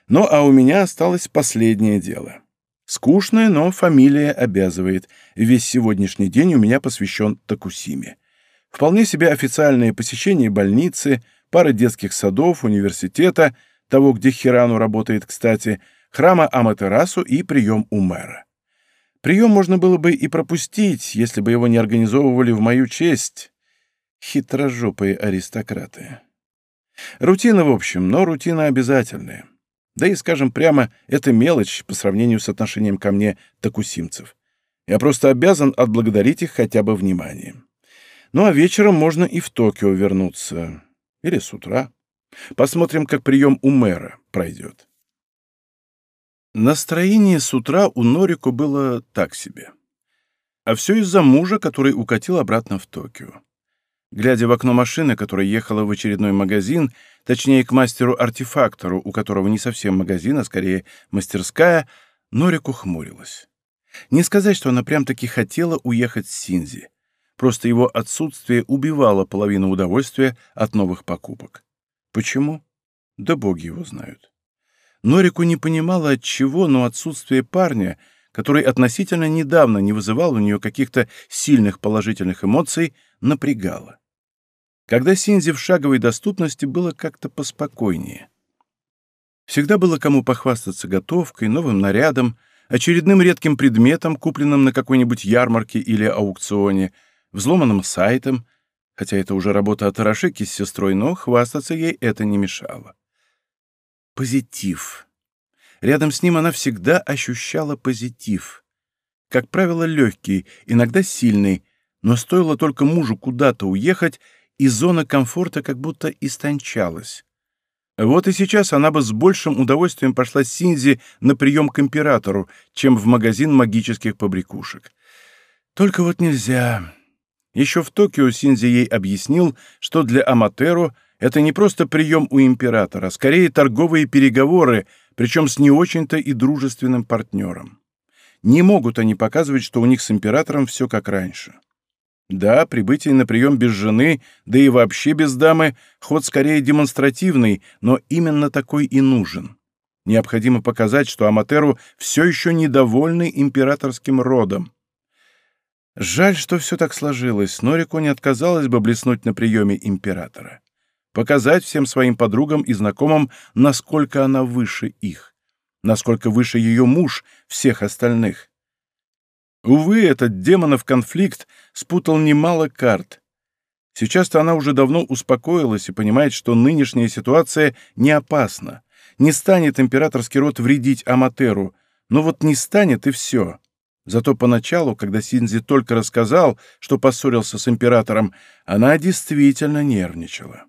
Ну а у меня осталось последнее дело. Скучное, но фамилия обязывает. Весь сегодняшний день у меня посвящен Такусиме. Вполне себе официальное посещение больницы, пара детских садов, университета, того, где Хирану работает, кстати, храма Аматерасу и прием у мэра. Прием можно было бы и пропустить, если бы его не организовывали в мою честь. Хитрожопые аристократы. Рутина, в общем, но рутина обязательная. Да и, скажем прямо, это мелочь по сравнению с отношением ко мне такусимцев. Я просто обязан отблагодарить их хотя бы вниманием. Ну а вечером можно и в Токио вернуться. Или с утра. Посмотрим, как прием у мэра пройдет. Настроение с утра у Норико было так себе. А все из-за мужа, который укатил обратно в Токио. Глядя в окно машины, которая ехала в очередной магазин, точнее, к мастеру-артефактору, у которого не совсем магазин, а скорее мастерская, Норику хмурилась. Не сказать, что она прям-таки хотела уехать с Синзи. Просто его отсутствие убивало половину удовольствия от новых покупок. Почему? Да боги его знают. Норику не понимала от чего, но отсутствие парня, который относительно недавно не вызывал у нее каких-то сильных положительных эмоций, напрягало. Когда Синзи в шаговой доступности было как-то поспокойнее. Всегда было кому похвастаться готовкой, новым нарядом, очередным редким предметом, купленным на какой-нибудь ярмарке или аукционе, взломанным сайтом, хотя это уже работа от Арашики с сестрой, но хвастаться ей это не мешало позитив. Рядом с ним она всегда ощущала позитив. Как правило, легкий, иногда сильный, но стоило только мужу куда-то уехать, и зона комфорта как будто истончалась. Вот и сейчас она бы с большим удовольствием пошла с Синзи на прием к императору, чем в магазин магических побрякушек. Только вот нельзя. Еще в Токио Синзи ей объяснил, что для Аматеру — это не просто прием у императора, а скорее торговые переговоры, причем с не очень-то и дружественным партнером. Не могут они показывать, что у них с императором все как раньше. Да, прибытие на прием без жены, да и вообще без дамы, ход скорее демонстративный, но именно такой и нужен. Необходимо показать, что Аматеру все еще недовольны императорским родом. Жаль, что все так сложилось, Норико не отказалась бы блеснуть на приеме императора показать всем своим подругам и знакомым, насколько она выше их. насколько выше ее муж всех остальных. Увы, этот демонов конфликт спутал немало карт. Сейчас-то она уже давно успокоилась и понимает, что нынешняя ситуация не опасна. Не станет императорский род вредить Аматеру, но вот не станет и все. Зато поначалу, когда Синзи только рассказал, что поссорился с императором, она действительно нервничала.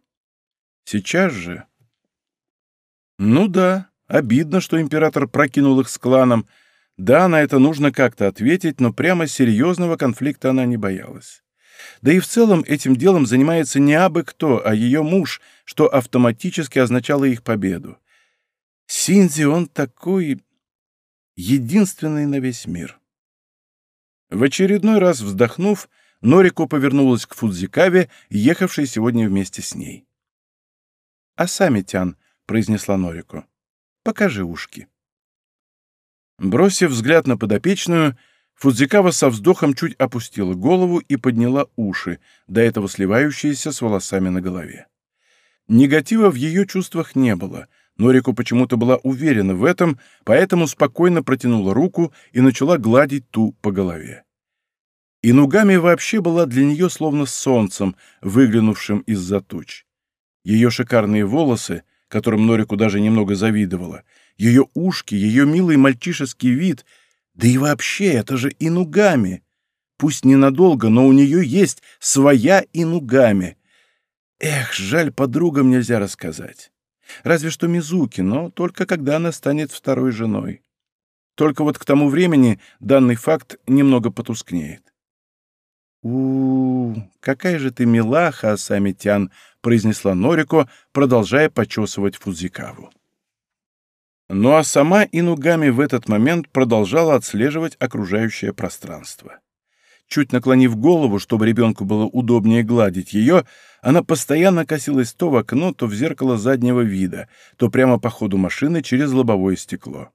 Сейчас же... Ну да, обидно, что император прокинул их с кланом. Да, на это нужно как-то ответить, но прямо серьезного конфликта она не боялась. Да и в целом этим делом занимается не абы кто, а ее муж, что автоматически означало их победу. Синзи, он такой единственный на весь мир. В очередной раз вздохнув, Норико повернулась к Фудзикаве, ехавшей сегодня вместе с ней. «А сами, Тян», — произнесла Норико, — «покажи ушки». Бросив взгляд на подопечную, Фудзикава со вздохом чуть опустила голову и подняла уши, до этого сливающиеся с волосами на голове. Негатива в ее чувствах не было — Норику почему-то была уверена в этом, поэтому спокойно протянула руку и начала гладить ту по голове. И Нугами вообще была для нее словно солнцем, выглянувшим из-за туч. Ее шикарные волосы, которым Норику даже немного завидовала, ее ушки, ее милый мальчишеский вид, да и вообще, это же Инугами. Пусть ненадолго, но у нее есть своя Инугами. Эх, жаль, подругам нельзя рассказать. Разве что Мизуки, но только когда она станет второй женой. Только вот к тому времени данный факт немного потускнеет. у, какая же ты милаха, Асамитян!» — произнесла Норико, продолжая почесывать Фудзикаву. Ну а сама Инугами в этот момент продолжала отслеживать окружающее пространство. Чуть наклонив голову, чтобы ребенку было удобнее гладить ее, она постоянно косилась то в окно, то в зеркало заднего вида, то прямо по ходу машины через лобовое стекло.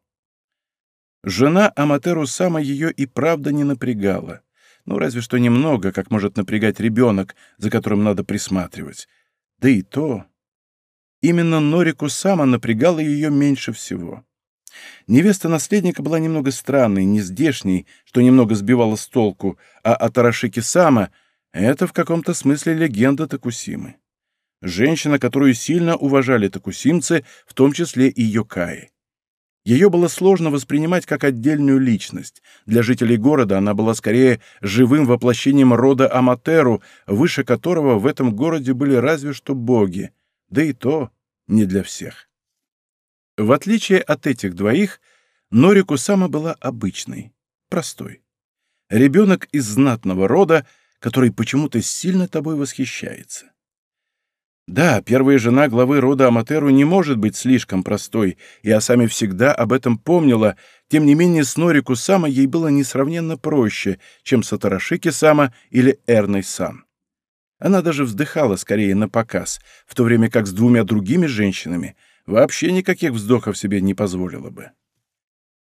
Жена Аматеру Сама ее и правда не напрягала. Ну, разве что немного, как может напрягать ребенок, за которым надо присматривать. Да и то... Именно Норику Сама напрягала ее меньше всего. Невеста наследника была немного странной, нездешней, что немного сбивало с толку, а Атарашики Сама — это в каком-то смысле легенда Такусимы. Женщина, которую сильно уважали такусимцы, в том числе и Йокаи. Ее было сложно воспринимать как отдельную личность. Для жителей города она была скорее живым воплощением рода Аматеру, выше которого в этом городе были разве что боги, да и то не для всех. В отличие от этих двоих, Норику Сама была обычной, простой. Ребенок из знатного рода, который почему-то сильно тобой восхищается. Да, первая жена главы рода Аматеру не может быть слишком простой, и Асами всегда об этом помнила, тем не менее с Норику Сама ей было несравненно проще, чем с Атарашики Сама или Эрной Сан. Она даже вздыхала скорее на показ, в то время как с двумя другими женщинами вообще никаких вздохов себе не позволила бы.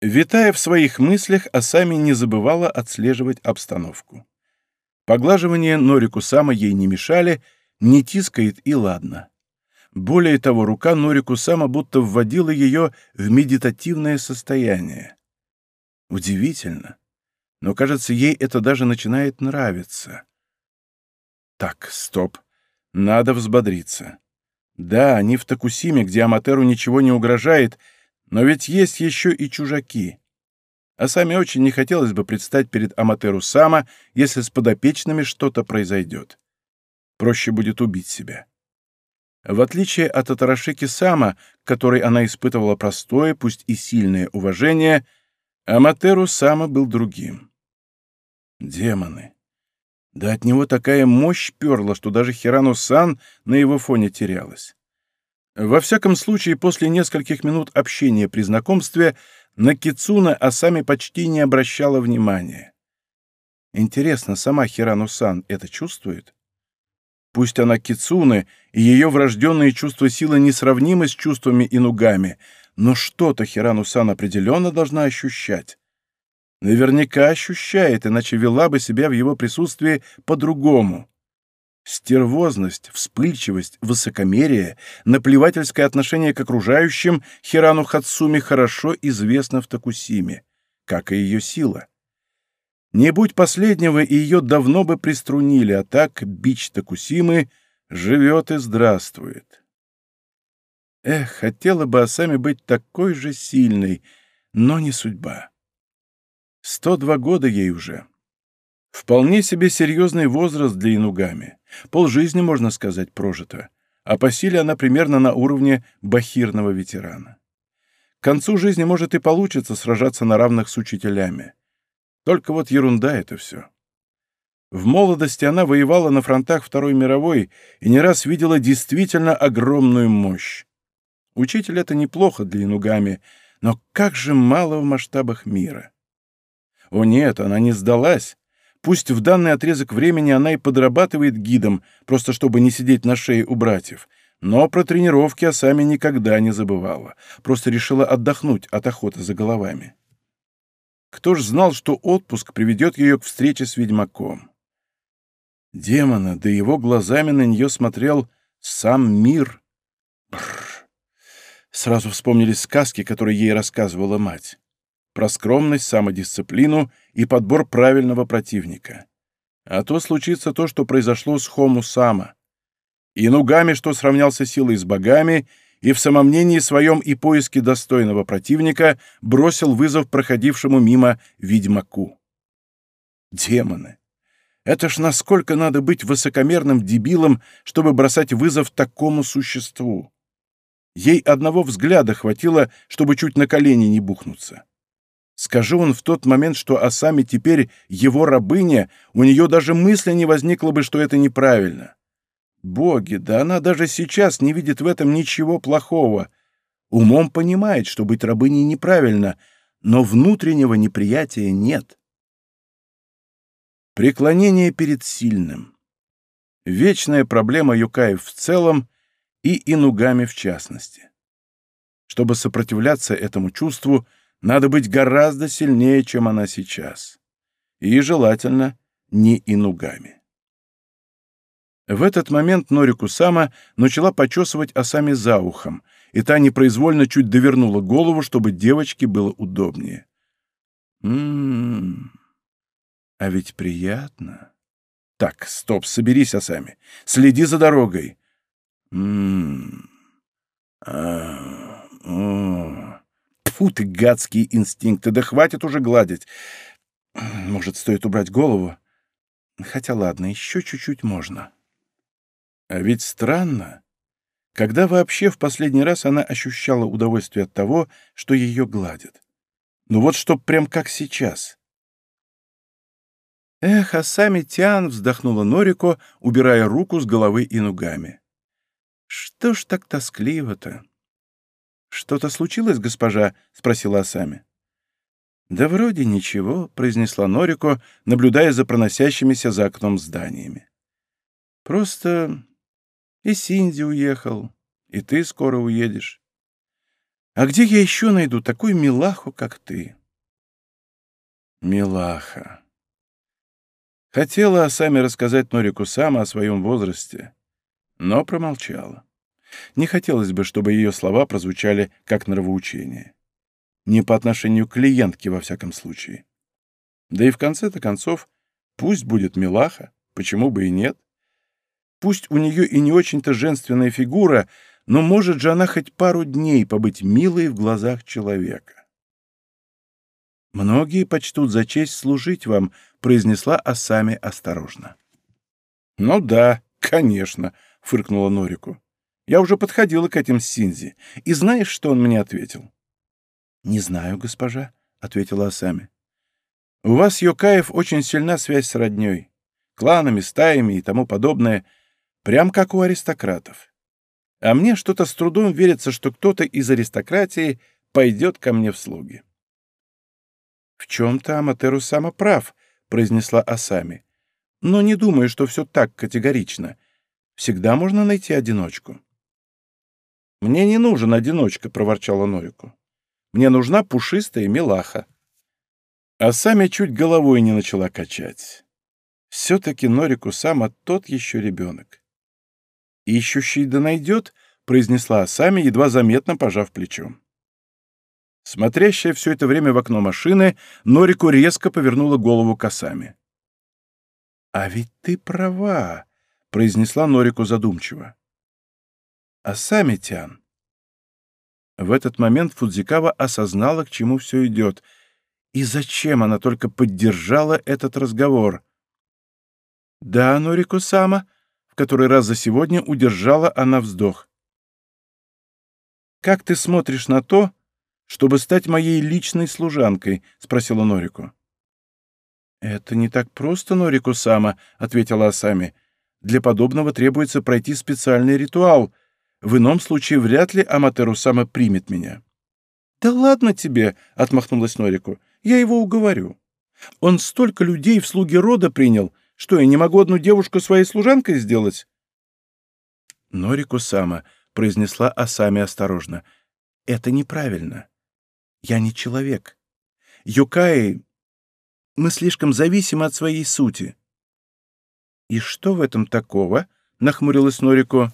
Витая в своих мыслях, Асами не забывала отслеживать обстановку. Поглаживание Норику Сама ей не мешали, не тискает и ладно. Более того, рука Норику Сама будто вводила ее в медитативное состояние. Удивительно, но, кажется, ей это даже начинает нравиться. Так, стоп, надо взбодриться. Да, они в Такусиме, где Аматеру ничего не угрожает, но ведь есть еще и чужаки. А сами очень не хотелось бы предстать перед Аматеру Сама, если с подопечными что-то произойдет. Проще будет убить себя. В отличие от Атарашики Сама, которой она испытывала простое, пусть и сильное уважение, Аматеру Сама был другим. Демоны. Да от него такая мощь перла, что даже Хирану-сан на его фоне терялась. Во всяком случае, после нескольких минут общения при знакомстве на Кицуна Асами почти не обращала внимания. Интересно, сама Хирану-сан это чувствует? Пусть она Кицуны, и ее врожденные чувства силы несравнимы с чувствами Инугами, но что-то Хирану-сан определенно должна ощущать. Наверняка ощущает, иначе вела бы себя в его присутствии по-другому. Стервозность, вспыльчивость, высокомерие, наплевательское отношение к окружающим Хирану Хацуми хорошо известно в Токусиме, как и ее сила. Не будь последнего, ее давно бы приструнили, а так бич Токусимы живет и здравствует. Эх, хотела бы Асами быть такой же сильной, но не судьба. Сто два года ей уже. Вполне себе серьезный возраст для инугами. Полжизни, можно сказать, прожито. А по силе она примерно на уровне бахирного ветерана. К концу жизни, может, и получится сражаться на равных с учителями. Только вот ерунда это все. В молодости она воевала на фронтах Второй мировой и не раз видела действительно огромную мощь. Учитель — это неплохо для инугами, но как же мало в масштабах мира. О нет, она не сдалась. Пусть в данный отрезок времени она и подрабатывает гидом, просто чтобы не сидеть на шее у братьев, но про тренировки Асами никогда не забывала, просто решила отдохнуть от охоты за головами. Кто ж знал, что отпуск приведет ее к встрече с ведьмаком? Демона, да его глазами на нее смотрел сам мир. Бррр. Сразу вспомнились сказки, которые ей рассказывала мать про скромность, самодисциплину и подбор правильного противника. А то случится то, что произошло с Хому Сама. И Нугами, что сравнялся силой с богами, и в самомнении своем и поиске достойного противника бросил вызов проходившему мимо ведьмаку. Демоны! Это ж насколько надо быть высокомерным дебилом, чтобы бросать вызов такому существу? Ей одного взгляда хватило, чтобы чуть на колени не бухнуться. Скажи он в тот момент, что Асами теперь его рабыня, у нее даже мысли не возникло бы, что это неправильно. Боги, да она даже сейчас не видит в этом ничего плохого. Умом понимает, что быть рабыней неправильно, но внутреннего неприятия нет. Преклонение перед сильным. Вечная проблема юкаев в целом и инугами в частности. Чтобы сопротивляться этому чувству, надо быть гораздо сильнее, чем она сейчас. И, желательно, не инугами. В этот момент Норику Сама начала почесывать Асами за ухом, и та непроизвольно чуть довернула голову, чтобы девочке было удобнее. «М-м-м, а ведь приятно. Так, стоп, соберись, Асами. Следи за дорогой. М-м-м. А-а-а. Тьфу ты, гадские инстинкты, да хватит уже гладить. Может, стоит убрать голову? Хотя ладно, еще чуть-чуть можно. А ведь странно. Когда вообще в последний раз она ощущала удовольствие от того, что ее гладят? Ну вот чтоб прям как сейчас. Эх, а сами Тиан вздохнула Норико, убирая руку с головы и ногами. Что ж так тоскливо-то? «Что-то случилось, госпожа?» — спросила Асами. «Да вроде ничего», — произнесла Норико, наблюдая за проносящимися за окном зданиями. «Просто и Синди уехал, и ты скоро уедешь. А где я еще найду такую милаху, как ты?» «Милаха». Хотела Асами рассказать Норику сама о своем возрасте, но промолчала. Не хотелось бы, чтобы ее слова прозвучали как нравоучение. Не по отношению к клиентке, во всяком случае. Да и в конце-то концов, пусть будет милаха, почему бы и нет. Пусть у нее и не очень-то женственная фигура, но может же она хоть пару дней побыть милой в глазах человека. «Многие почтут за честь служить вам», — произнесла Асами осторожно. «Ну да, конечно», — фыркнула Норику. Я уже подходила к этим Синзи. И знаешь, что он мне ответил? «Не знаю, госпожа», — ответила Асами. «У вас, Йокаев, очень сильна связь с роднёй, кланами, стаями и тому подобное, прям как у аристократов. А мне что-то с трудом верится, что кто-то из аристократии пойдет ко мне в слуги». «В чем-то Аматеру сама прав», — произнесла Асами. «Но не думаю, что все так категорично. Всегда можно найти одиночку». «Мне не нужен одиночка», — проворчала Норику. «Мне нужна пушистая милаха». А сами чуть головой не начала качать. Все-таки Норику Сама тот еще ребенок. «Ищущий да найдет», — произнесла Асами, едва заметно пожав плечом. Смотрящая все это время в окно машины, Норику резко повернула голову к Асами. «А ведь ты права», — произнесла Норику задумчиво. «Асами, Тян». В этот момент Фудзикава осознала, к чему все идет, и зачем она только поддержала этот разговор. «Да, Норику-сама», — в который раз за сегодня удержала она вздох. «Как ты смотришь на то, чтобы стать моей личной служанкой?» — спросила Норику. «Это не так просто, Норику-сама», — ответила Асами. «Для подобного требуется пройти специальный ритуал. В ином случае вряд ли Аматеру-сама примет меня». «Да ладно тебе», — отмахнулась Норику. «Я его уговорю. Он столько людей в слуги рода принял, что, я не могу одну девушку своей служанкой сделать?» «Норику-сама», — произнесла Асами осторожно, — «это неправильно. Я не человек. Юкаи... Мы слишком зависимы от своей сути». «И что в этом такого?» — нахмурилась Норико.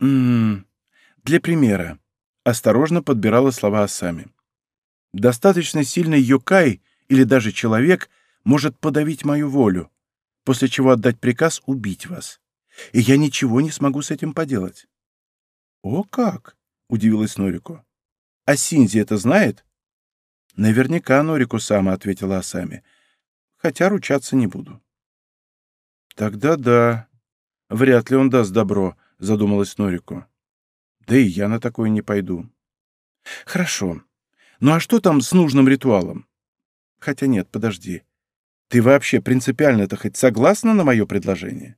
«М -м, для примера», — осторожно подбирала слова Асами. «Достаточно сильный юкай или даже человек может подавить мою волю, после чего отдать приказ убить вас. И я ничего не смогу с этим поделать. — О как! — удивилась Норику. — А Синзи это знает? — Наверняка Норику сама ответила Асами, хотя ручаться не буду. — Тогда да. Вряд ли он даст добро, — задумалась Норику. — Да и я на такое не пойду. — Хорошо. Ну а что там с нужным ритуалом? Хотя нет, подожди. Ты вообще принципиально-то хоть согласна на мое предложение?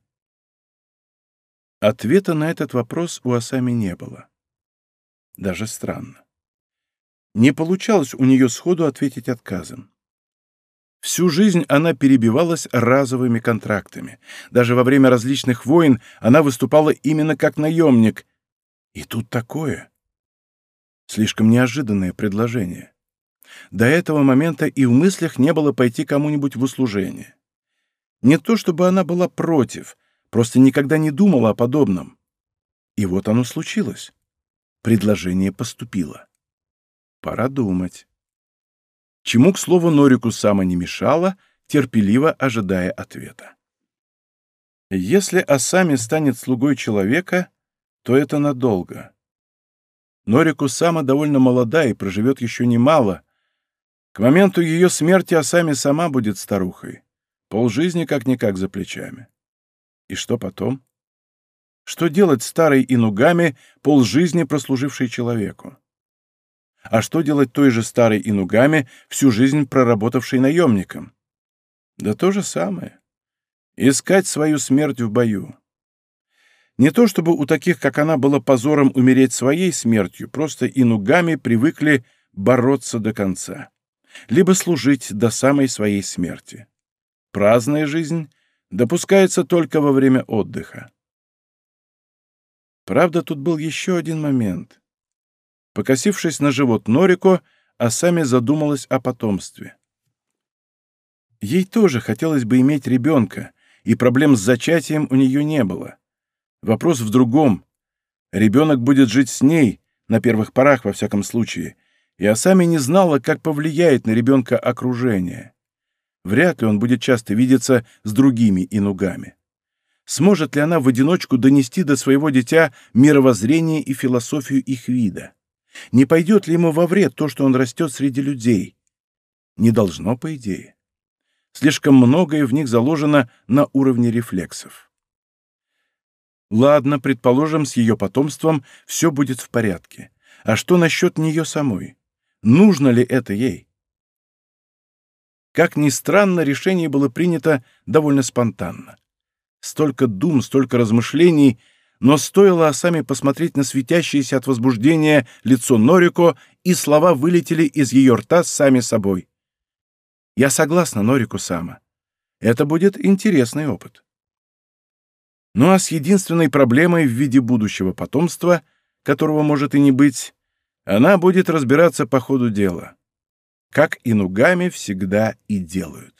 Ответа на этот вопрос у Асами не было. Даже странно. Не получалось у нее сходу ответить отказом. Всю жизнь она перебивалась разовыми контрактами. Даже во время различных войн она выступала именно как наемник. И тут такое. Слишком неожиданное предложение. До этого момента и в мыслях не было пойти кому-нибудь в услужение. Не то чтобы она была против, просто никогда не думала о подобном. И вот оно случилось. Предложение поступило. Пора думать. Чему, к слову, Норику сама не мешало, терпеливо ожидая ответа. Если Асами станет слугой человека, то это надолго. Норику сама довольно молода и проживет еще немало, к моменту ее смерти Асами сама будет старухой. Полжизни как-никак за плечами. И что потом? Что делать старой инугами, полжизни прослужившей человеку? А что делать той же старой инугами, всю жизнь проработавшей наемником? Да то же самое. Искать свою смерть в бою. Не то чтобы у таких, как она, было позором умереть своей смертью, просто инугами привыкли бороться до конца либо служить до самой своей смерти. Праздная жизнь допускается только во время отдыха. Правда, тут был еще один момент. Покосившись на живот Норико, Асами задумалась о потомстве. Ей тоже хотелось бы иметь ребенка, и проблем с зачатием у нее не было. Вопрос в другом. Ребенок будет жить с ней, на первых порах, во всяком случае, и Асами не знала, как повлияет на ребенка окружение. Вряд ли он будет часто видеться с другими инугами. Сможет ли она в одиночку донести до своего дитя мировоззрение и философию их вида? Не пойдет ли ему во вред то, что он растет среди людей? Не должно, по идее. Слишком многое в них заложено на уровне рефлексов. Ладно, предположим, с ее потомством все будет в порядке. А что насчет нее самой? Нужно ли это ей? Как ни странно, решение было принято довольно спонтанно. Столько дум, столько размышлений, но стоило Асами посмотреть на светящееся от возбуждения лицо Норико, и слова вылетели из ее рта сами собой. «Я согласна, Норико-сама. Это будет интересный опыт». Ну а с единственной проблемой в виде будущего потомства, которого может и не быть, она будет разбираться по ходу дела. Как и нугами всегда и делают.